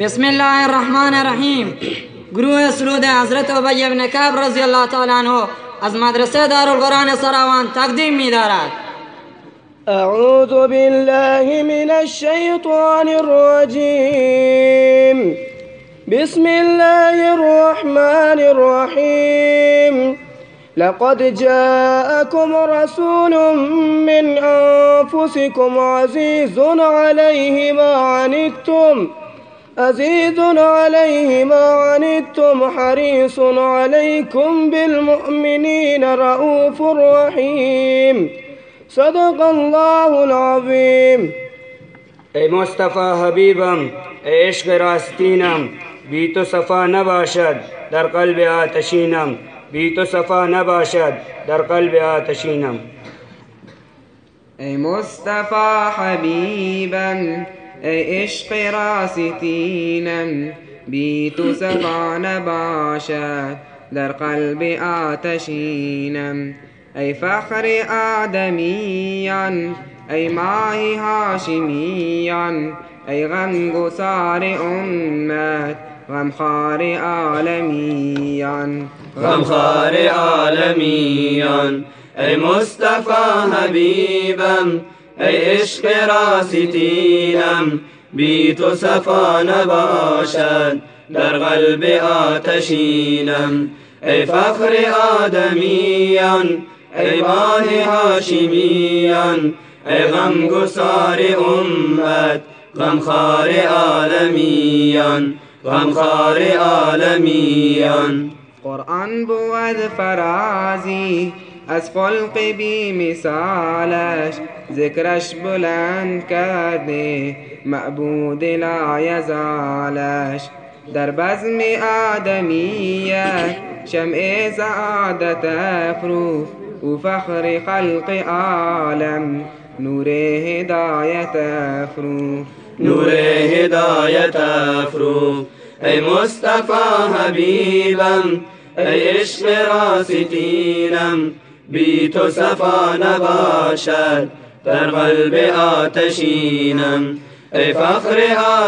بسم الله الرحمن الرحیم گروه سرود حضرت عبی بن کعب رضی الله تعالی عنه از مدرسه دارالقرآن سراوان تقدیم می دارد. أعوذ بالله من الشيطان الرجيم بسم الله الرحمن الرحيم لقد جاءكم رسول من أنفسكم عزيز عليه ما عنتم. عزيز عليه ما عنتم حريص عليكم بالمؤمنين رؤوف رحيم. صدق الله العظيم. ای مصطفی حبیبم ای عشق راستینم بی تو صفا نباشد در قلب آتشینم بی تو صفا نباشد در قلب آتشینم. ای مصطفى حبیبم ای عشق راستینم بی تو صفا نباشد در قلب آتشینم ای فخر آدمیان ای ماه هاشمیان ای غمگسار امت غمخوار عالمیان غمخوار عالمیان ای مصطفی حبیبم ای عشق راستینم بی تو صفا نباشد در قلب آتشینم. ای فخر آدمیان ای ماه هاشمیان ای غمگسار امت غمخوار عالمیان غمخوار عالمیان. قرآن بود فرازی از خلق بی مثالش ذکرش بلند کرده معبود لا یزالش. در بزم آدمیت شمع سعادت افروخ او فخر خلق عالم. نور هدایت افروخ نور هدایت افروخ ای مصطفی حبیبم ای عشق راستینم بی تو صفا نباشد در قلب آتشینم ای فخر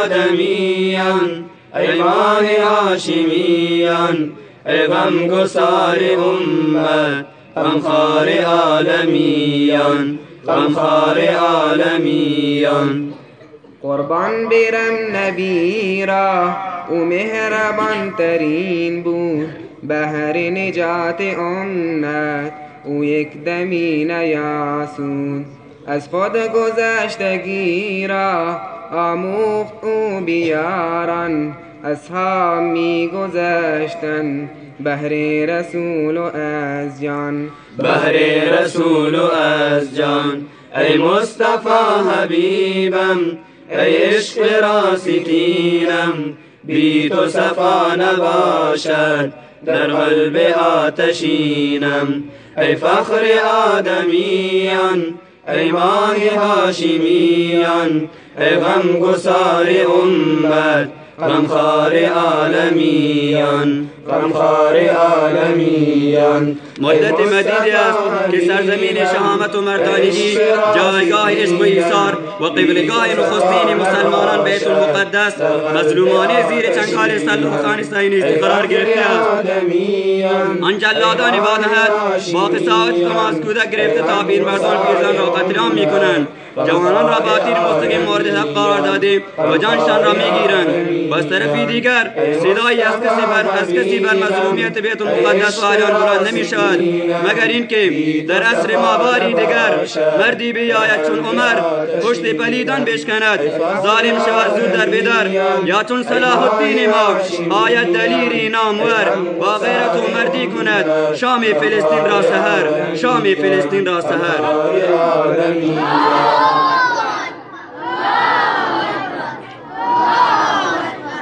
آدمیان ای ماه هاشمیان ای غمگسار امت غمخوار عالمیان غمخوار عالمیان قربان برم نبی را او مهربان ترین بود بهر نجات امت او یک دمی نیاسود. از خود گذشتگی را آموخت او بیاران. اصحاب می گذشتن. بهر رسول و از جان. بهر رسول و از جان. ای مصطفی حبیبم ای عشق راستینم بی تو صفا نباشد در قلب آتشینم. أي فخر آدميا أي ماه هاشميا أي غم قصار أمة غم خار عالميا غمخوار عالمیان. مدت مدیدی است که سرزمین شهامت و مردانگی جایگاه عشق و ایثار و قبلگاه نخستین مسلمانان بیت المقدس. مظلومانه زیر چنگال سلوخان سینیستی قرار گرفته است. آن جلادان بادهد با قصاوت تماس کودک گرفته تا پیر مردان پیرزن را قتل عام می‌کنند. جوانان را با تیر مستقیم مورد حق قرار داده و جانشان را می‌گیرند. و از طرفی دیگر صدایی از کسی بر از کسی بر مظلومیت بیت المقدس و آلیان بلند نمی شود مگر اینکه در عصر ما باری دیگر مردی بیاید چون عمر پشت پلیدان بشکند ظالم شود زود در بدر یا چون صلاح الدین ما آید دلیری نامور با غیرت و مردی کند شام فلسطین را سهر شام فلسطین را سهر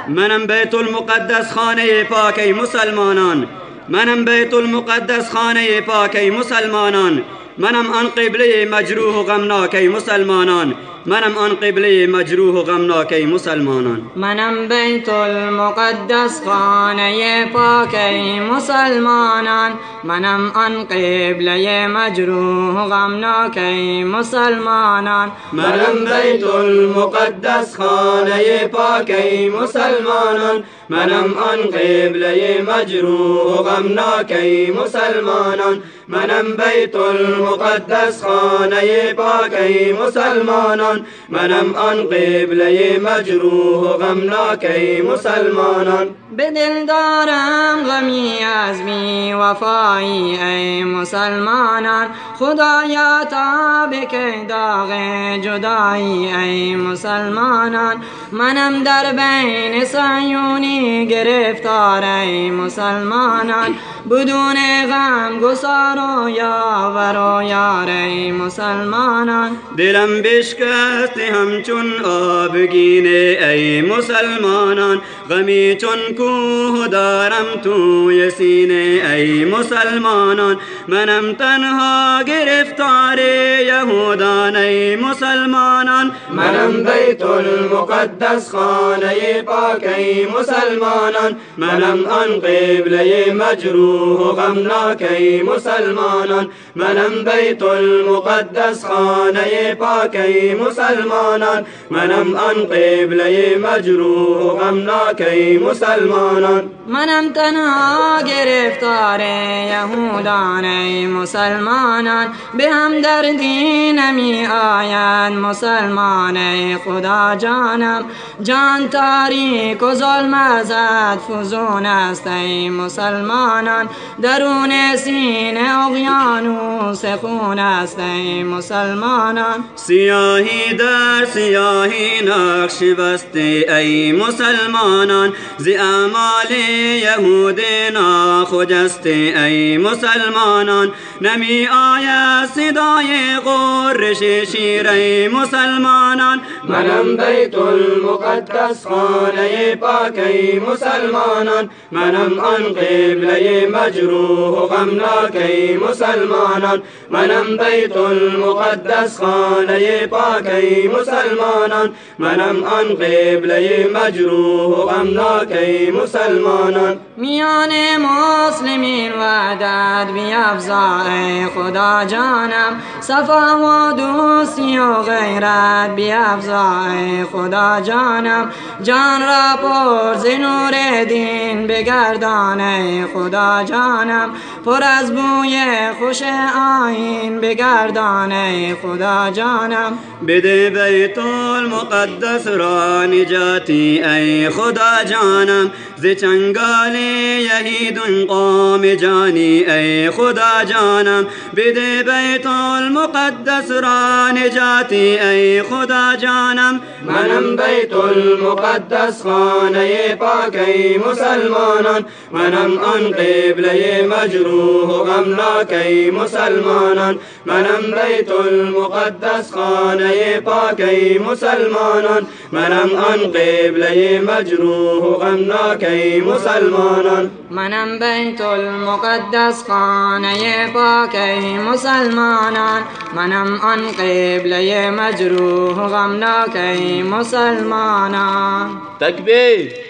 منم بیت المقدس خانه پاکی مسلمانان. منم بیت المقدس خانه پاکی مسلمانان. منم آن قبله مجروح و غمناک ای مسلمانان. منم آن قبله مجروح و غمناک مسلمانان. منم بیت المقدس خانه پاک مسلمانان. منم آن قبله مجروح و غمناک مسلمانان. منم بیت المقدس خانه پاک مسلمانان. منم آن قبله مجروح و غمناک مسلمانان. منم بیت المقدس خانه پاک ای مسلمانان منم آن قبله مجروح و غمناک ای مسلمانان. به دل دارم غمی از بی وفایی ای مسلمانان. خدایا تا بکه داغ جدایی ای مسلمانان. منم در بین سعیونی گرفتار ای مسلمانان. بدون غم گسار و یاور و یار ای مسلمانان. دلم بشکست همچون آبگینه ای مسلمانان. غمی چون کوه دارم توی سینه ای مسلمانان منم تنها گرفتار یهودان ای مسلمانان منم بیت المقدس خانه پاک ای مسلمانان منم آن قبلة مجروح و غمناک ای مسلمانان منم بیت المقدس خانه پاک ای مسلمانان منم آن قبلة مجروح و غمناک ای مسلمانان. منم تنها گرفتار یهودان ای مسلمانان. به هم دردی نمی آیند مسلمان ای خدا جانم. جان تاریک و ظلم ازت فزون است ای مسلمانان. درون سینه اقیانوس خون است ای مسلمانان. سیاهی در سیاهی نقش بسته ای مسلمانان ز اعمال یهود ناخجسته ای مسلمانان نمی آید صدای قرش شیر ای مسلمانان منم بیت المقدس خانه پاک ای مسلمانان منم آن قبله مجروح و غمناک ای مسلمانان منم بیت المقدس خانه پاک ای مسلمانان منم آن قبله مجروح و غمناک ای مسلمانان. میان مسلمین وعدت بیافزا ای خدا جانم. صفا و دوستی و غیرت ای خدا جانم. جان را پر ز نور دین بگردان ای خدا جانم. پر از بوی خوش آین بگردان ای خدا جانم. بده بیت المقدس را نجاتی ای خدا جانم ز چنگال یهیدون قوم جانی ای خدا جانم بده بیت المقدس را نجاتی ای خدا جانم منم بیت المقدس خانه پاک ای مسلمانان۔ منم آن قبله مجروح و غمناک ای مسلمانان۔ منم بیت المقدس خانه پاک ای مسلمانان۔ منم آن قبله مجروح أبوه أنكي مسلمان منم بيت المقدس خانه پاکی مسلمانان. منم آن قبله مجروح كي مسلمانان. تكبير